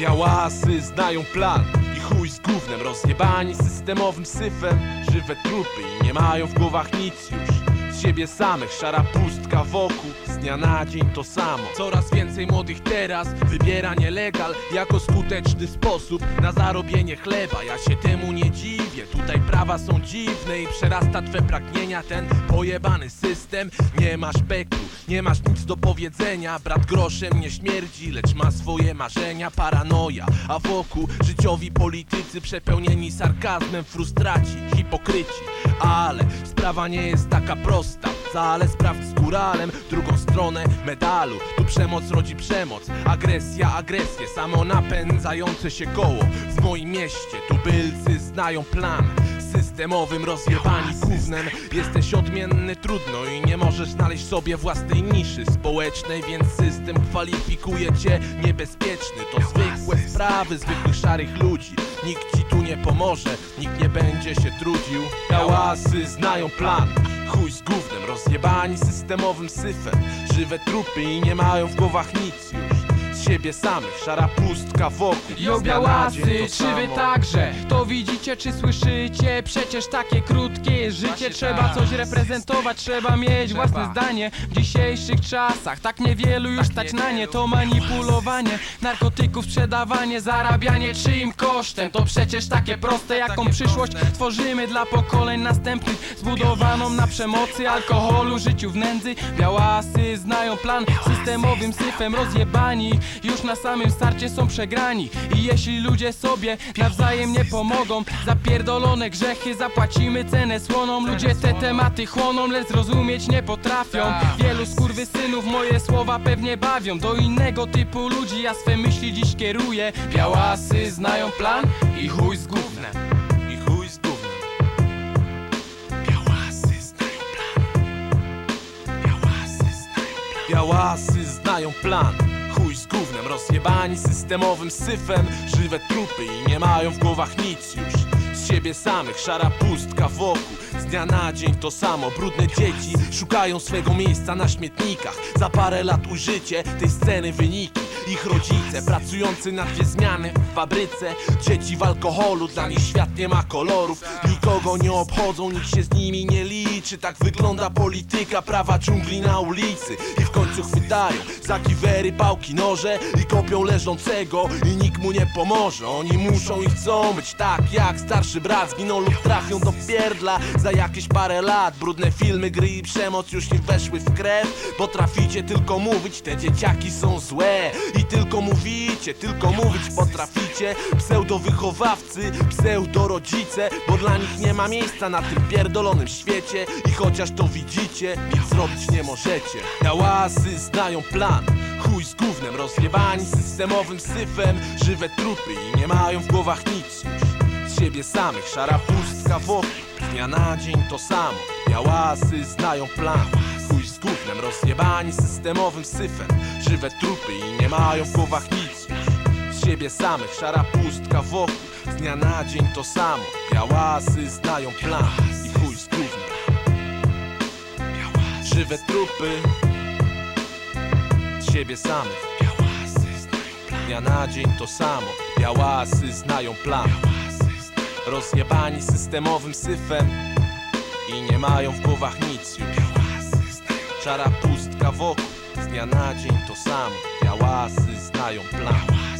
Białasy znają plan i chuj z gównem. Rozjebani systemowym syfem. Żywe trupy i nie mają w głowach nic już. Z siebie samych szara pustka wokół dnia na dzień to samo. Coraz więcej młodych teraz wybiera nielegal Jako skuteczny sposób na zarobienie chleba. Ja się temu nie dziwię Tutaj prawa są dziwne i przerasta twe pragnienia. Ten pojebany system Nie masz beku, nie masz nic do powiedzenia. Brat groszem nie śmierdzi, lecz ma swoje marzenia. Paranoja, a wokół życiowi politycy Przepełnieni sarkazmem, frustraci, hipokryci. Ale sprawa nie jest taka prosta Wcale sprawdź z góralem drugą stronę medalu. Tu przemoc rodzi przemoc, agresja agresję Samo napędzające się koło. W moim mieście Tu bylcy znają plan. Systemowym rozjebani gównem. Jesteś odmienny trudno i nie możesz znaleźć sobie własnej niszy społecznej Więc system kwalifikuje cię niebezpieczny. To zwykłe sprawy zwykłych szarych ludzi. Nikt ci tu nie pomoże, nikt nie będzie się trudził. Białasy znają plan Chuj z gównem, rozjebani systemowym syfem. Żywe trupy i nie mają w głowach nic już siebie samych, szara pustka wokół Jo białasy, czy wy także to widzicie, czy słyszycie? Przecież takie krótkie jest życie, trzeba coś reprezentować, trzeba mieć własne zdanie. W dzisiejszych czasach tak niewielu już stać na nie. To manipulowanie, narkotyków sprzedawanie, zarabianie czyim kosztem. To przecież takie proste, jaką przyszłość tworzymy dla pokoleń następnych. Zbudowaną na przemocy, alkoholu, życiu w nędzy. Białasy znają plan. Systemowym syfem rozjebani Już na samym starcie są przegrani. I jeśli ludzie sobie nawzajem nie pomogą Za pierdolone grzechy zapłacimy cenę słoną. Ludzie te tematy chłoną, lecz zrozumieć nie potrafią. Wielu skurwysynów moje słowa pewnie bawią. Do innego typu ludzi ja swe myśli dziś kieruję. Białasy znają plan i chuj z gównem. I chuj z gównem. Białasy znają plan. Z gównem, rozjebani systemowym syfem. Żywe trupy i nie mają w głowach nic już. Z siebie samych, szara pustka wokół dnia na dzień to samo, brudne dzieci Szukają swego miejsca na śmietnikach. Za parę lat ujrzycie tej sceny wyniki. Ich rodzice pracujący na dwie zmiany w fabryce. Dzieci w alkoholu, dla nich świat nie ma kolorów. Nikogo nie obchodzą, nikt się z nimi nie liczy. Tak wygląda polityka, prawa dżungli na ulicy. I w końcu chwytają za kiwery, pałki, noże I kopią leżącego. I nikt mu nie pomoże. Oni muszą i chcą być tak jak starszy brat Zginą lub trafią do pierdla. Za jakieś parę lat. Brudne filmy, gry i przemoc już nie weszły w krew. Bo traficie tylko mówić, te dzieciaki są złe. I tylko mówicie, tylko mówić potraficie. Pseudowychowawcy, pseudorodzice Bo dla nich nie ma miejsca na tym pierdolonym świecie. I chociaż to widzicie, nic zrobić nie możecie. Białasy znają plan. Chuj z gównem, rozjebani systemowym syfem. Żywe trupy i nie mają w głowach nic już. Z siebie samych, szara pustka wokół dnia na dzień to samo. Białasy znają plan. Chuj z gównem, rozjebani systemowym syfem. Żywe trupy i nie mają w głowach nic. Z siebie samych, szara pustka wokół. Z dnia na dzień to samo. Białasy znają plan. I chuj z gównem. Żywe trupy. Z siebie samych. Z dnia na dzień to samo. Białasy znają plan Rozjebani systemowym syfem I nie mają w głowach nic. Już Czara pustka wokół Z dnia na dzień to samo. Białasy znają plan